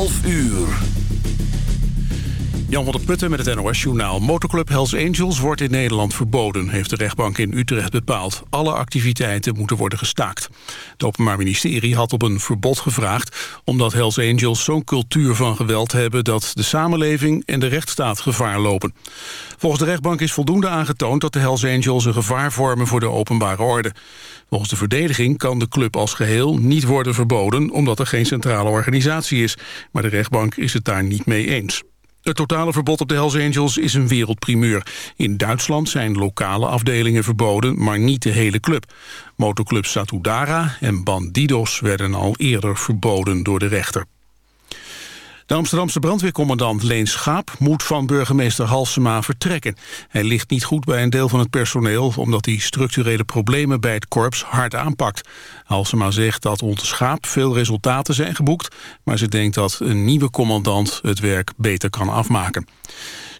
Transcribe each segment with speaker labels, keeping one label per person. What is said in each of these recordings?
Speaker 1: 12 uur. Jan van der Putten met het NOS-journaal. Motorclub Hells Angels wordt in Nederland verboden... heeft de rechtbank in Utrecht bepaald. Alle activiteiten moeten worden gestaakt. Het Openbaar Ministerie had op een verbod gevraagd... omdat Hells Angels zo'n cultuur van geweld hebben... dat de samenleving en de rechtsstaat gevaar lopen. Volgens de rechtbank is voldoende aangetoond... dat de Hells Angels een gevaar vormen voor de openbare orde. Volgens de verdediging kan de club als geheel niet worden verboden... omdat er geen centrale organisatie is. Maar de rechtbank is het daar niet mee eens. Het totale verbod op de Hells Angels is een wereldprimeur. In Duitsland zijn lokale afdelingen verboden, maar niet de hele club. Motoclub Satudara en Bandidos werden al eerder verboden door de rechter. De Amsterdamse brandweercommandant Leen Schaap moet van burgemeester Halsema vertrekken. Hij ligt niet goed bij een deel van het personeel... omdat hij structurele problemen bij het korps hard aanpakt. Halsema zegt dat onder Schaap veel resultaten zijn geboekt... maar ze denkt dat een nieuwe commandant het werk beter kan afmaken.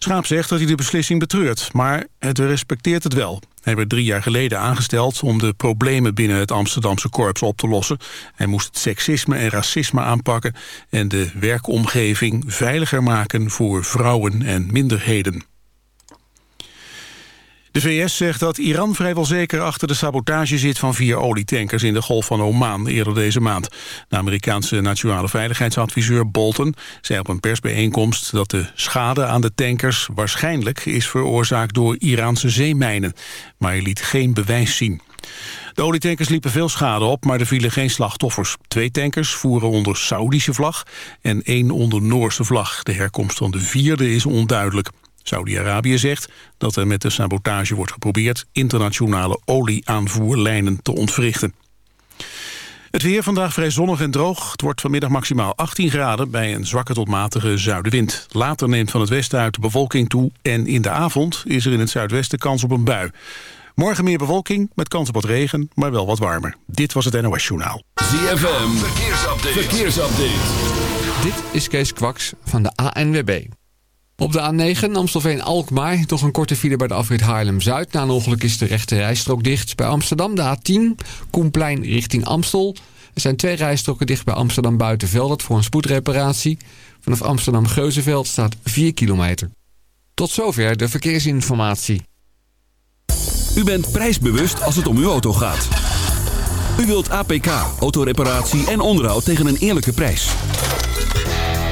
Speaker 1: Schaap zegt dat hij de beslissing betreurt, maar het respecteert het wel. Hij werd drie jaar geleden aangesteld om de problemen binnen het Amsterdamse korps op te lossen. Hij moest het seksisme en racisme aanpakken en de werkomgeving veiliger maken voor vrouwen en minderheden. De VS zegt dat Iran vrijwel zeker achter de sabotage zit van vier olietankers in de Golf van Oman eerder deze maand. De Amerikaanse nationale veiligheidsadviseur Bolton zei op een persbijeenkomst dat de schade aan de tankers waarschijnlijk is veroorzaakt door Iraanse zeemijnen. Maar hij liet geen bewijs zien. De olietankers liepen veel schade op, maar er vielen geen slachtoffers. Twee tankers voeren onder Saudische vlag en één onder Noorse vlag. De herkomst van de vierde is onduidelijk. Saudi-Arabië zegt dat er met de sabotage wordt geprobeerd... internationale olieaanvoerlijnen te ontwrichten. Het weer vandaag vrij zonnig en droog. Het wordt vanmiddag maximaal 18 graden bij een zwakke tot matige zuidenwind. Later neemt van het westen uit de bewolking toe... en in de avond is er in het zuidwesten kans op een bui. Morgen meer bewolking met kans op wat regen, maar wel wat warmer. Dit was het NOS Journaal.
Speaker 2: ZFM, verkeersupdate. verkeersupdate.
Speaker 3: Dit is Kees Kwaks van de ANWB. Op de A9 Amstelveen-Alkmaar toch een korte file bij de afrit Haarlem-Zuid. Na een ongeluk is de rechte rijstrook dicht. Bij Amsterdam de A10, Koenplein richting Amstel. Er zijn twee rijstroken dicht bij Amsterdam Buitenveldert voor een spoedreparatie. Vanaf Amsterdam-Geuzenveld staat 4 kilometer. Tot zover de verkeersinformatie.
Speaker 2: U bent prijsbewust als het om uw auto gaat. U wilt APK, autoreparatie en onderhoud tegen een eerlijke prijs.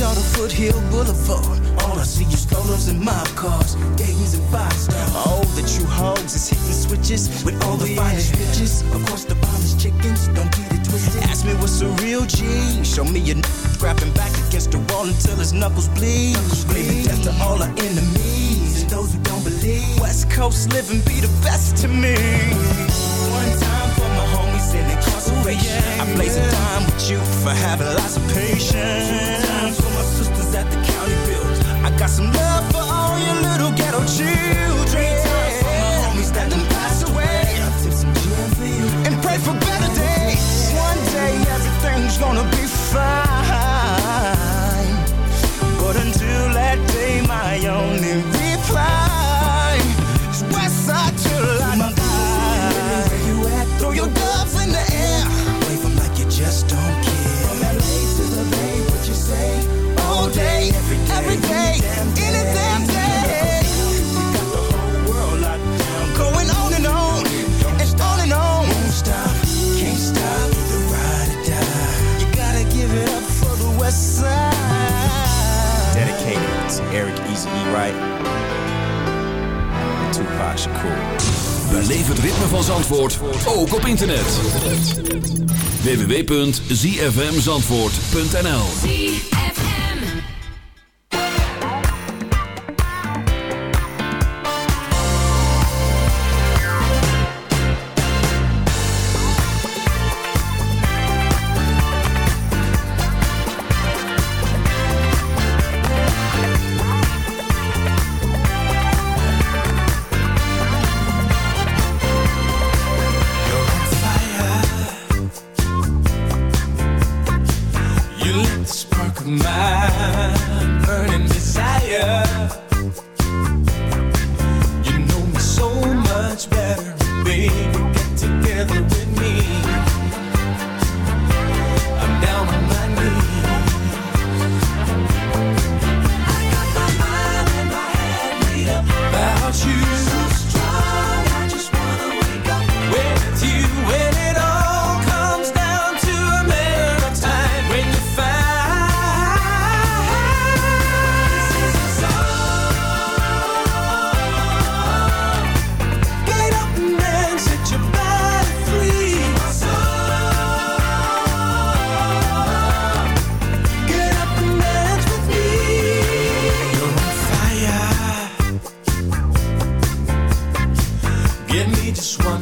Speaker 4: Crenshaw to Foothill Boulevard. All I see is strollers and mob cars, Dayton's and five stars. All the true hoes is hitting switches with all the finest bitches. Of course, the finest chickens, don't get it twisted. Ask me what's a real G. Show me a n- grabbing back against the wall until his knuckles bleed. Screaming death to all our enemies and those who don't believe. West Coast living be the best to me. One time for my homies in incarceration. I blaze a time with you for having lots of patience. Times for my sisters at the county build. I got some love for all your little ghetto children. Times for my homies that done passed away. I tip some gin for you and pray for better days. One day everything's gonna be fine. But until that day, my only reply is Westside till I die. Throw your doves in the air. And Tupac Shakur.
Speaker 2: Beleef het ritme van Zandvoort, ook op internet. www.zfmzandvoort.nl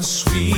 Speaker 5: sweet.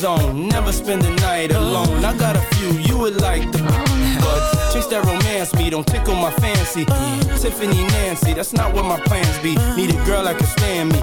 Speaker 6: Zone, never spend the night alone. I got a few you would like the but chase that romance me, don't tickle my fancy. Tiffany Nancy, that's not what my plans be. Need a girl that can stand me,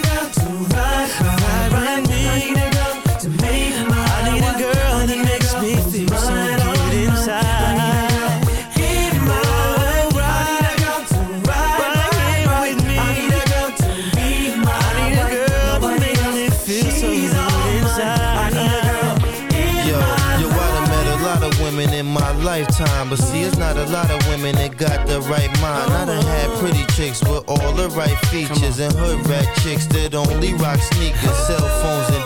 Speaker 7: a
Speaker 8: lot of women that got the right mind. I done had pretty chicks with all the right features, and hood rat chicks that only rock sneakers, cell phones and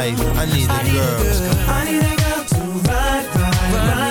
Speaker 8: I need a girl.
Speaker 7: I need a girl to ride, ride, ride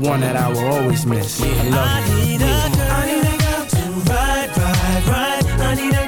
Speaker 6: one that I will always miss. I love you.
Speaker 7: I need a girl to ride, ride, ride. I need a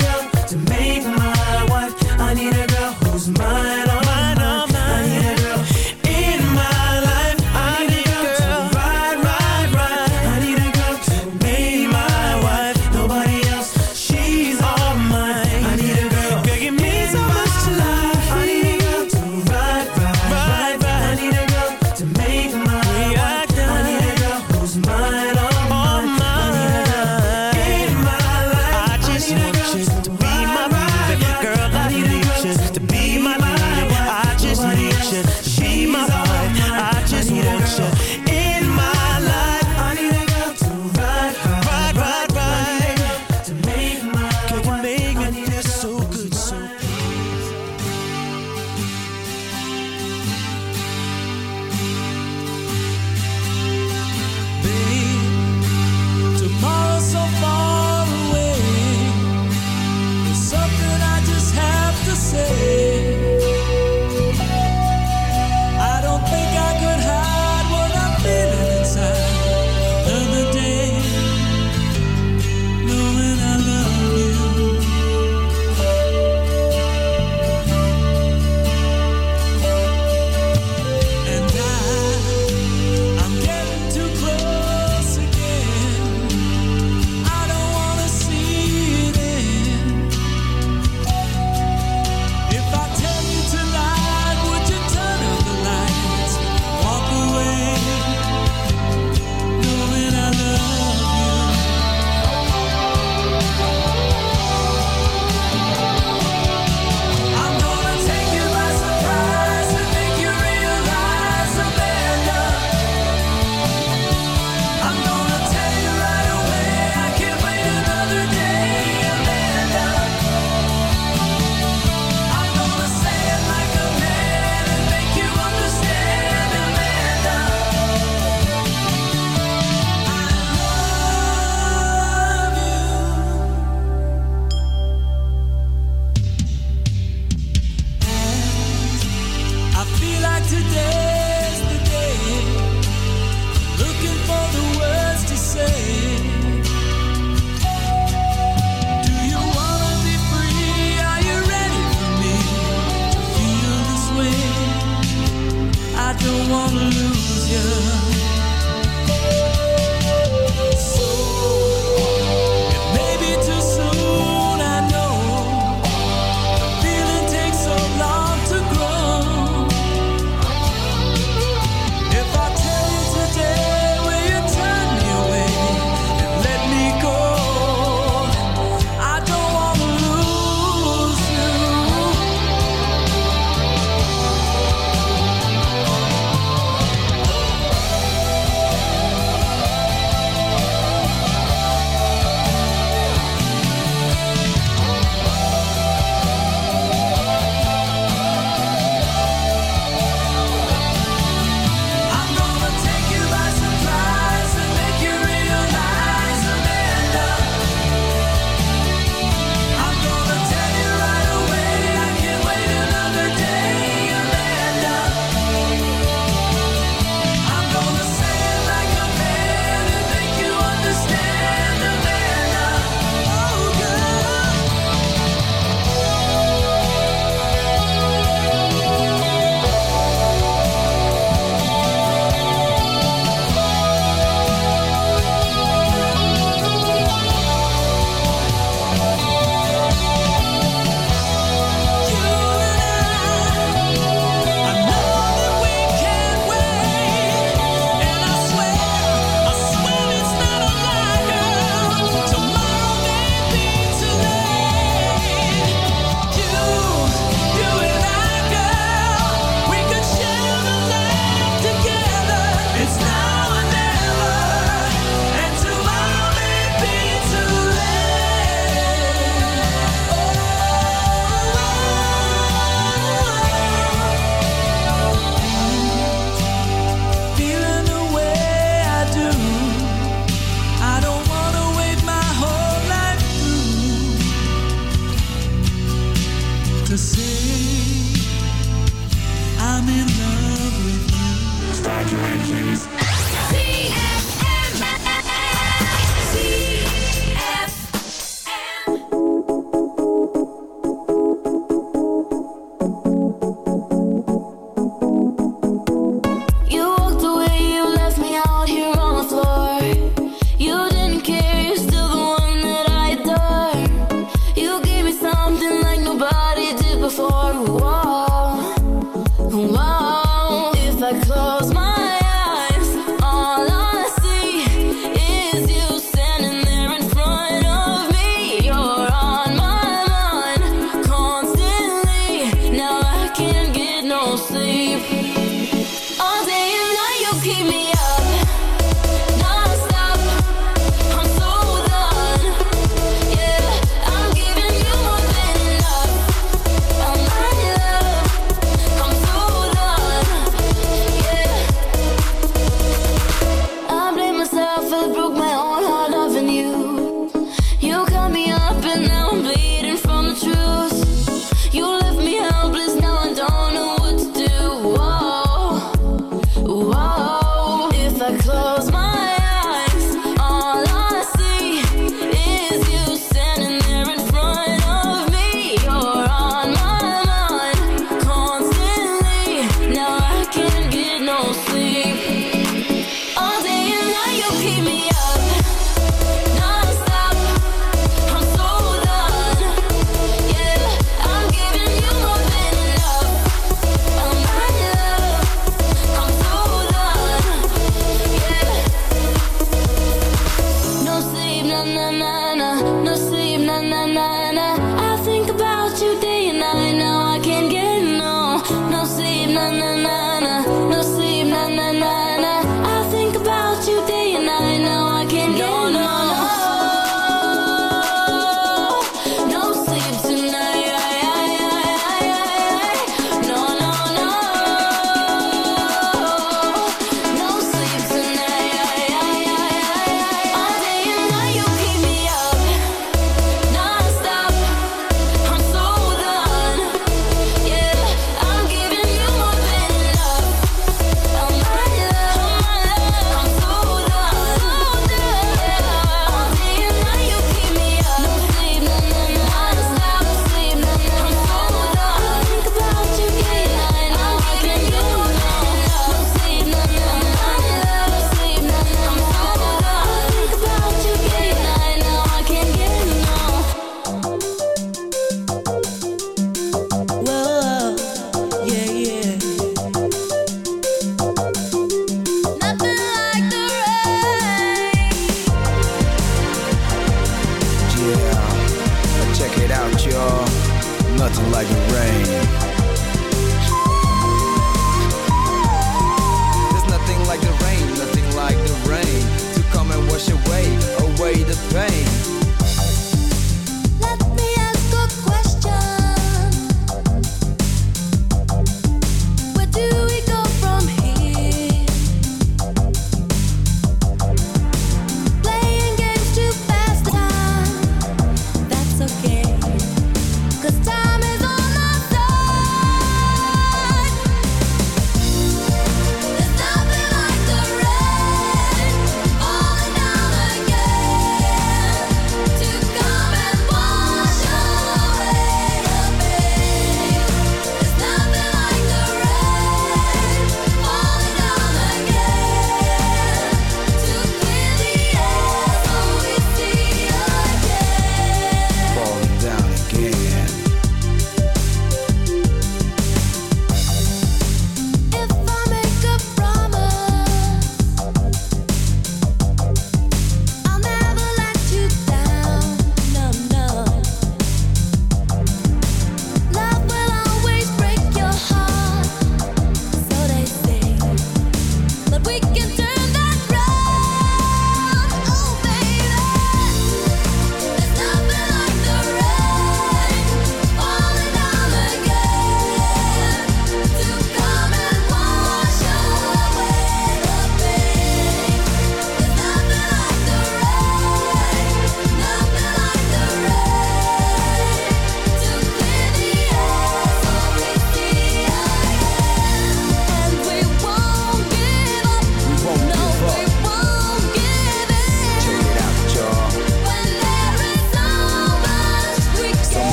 Speaker 9: melting like
Speaker 10: rain.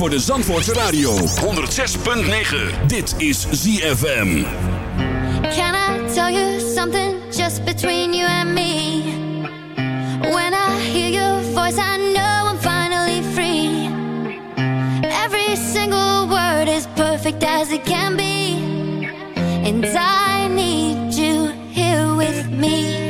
Speaker 2: voor de Zandvoortse radio. 106.9. Dit is ZFM.
Speaker 9: Can I tell you something just between you and me? When I hear your voice I know I'm finally free. Every single word is perfect as it can be. And I need you here with me.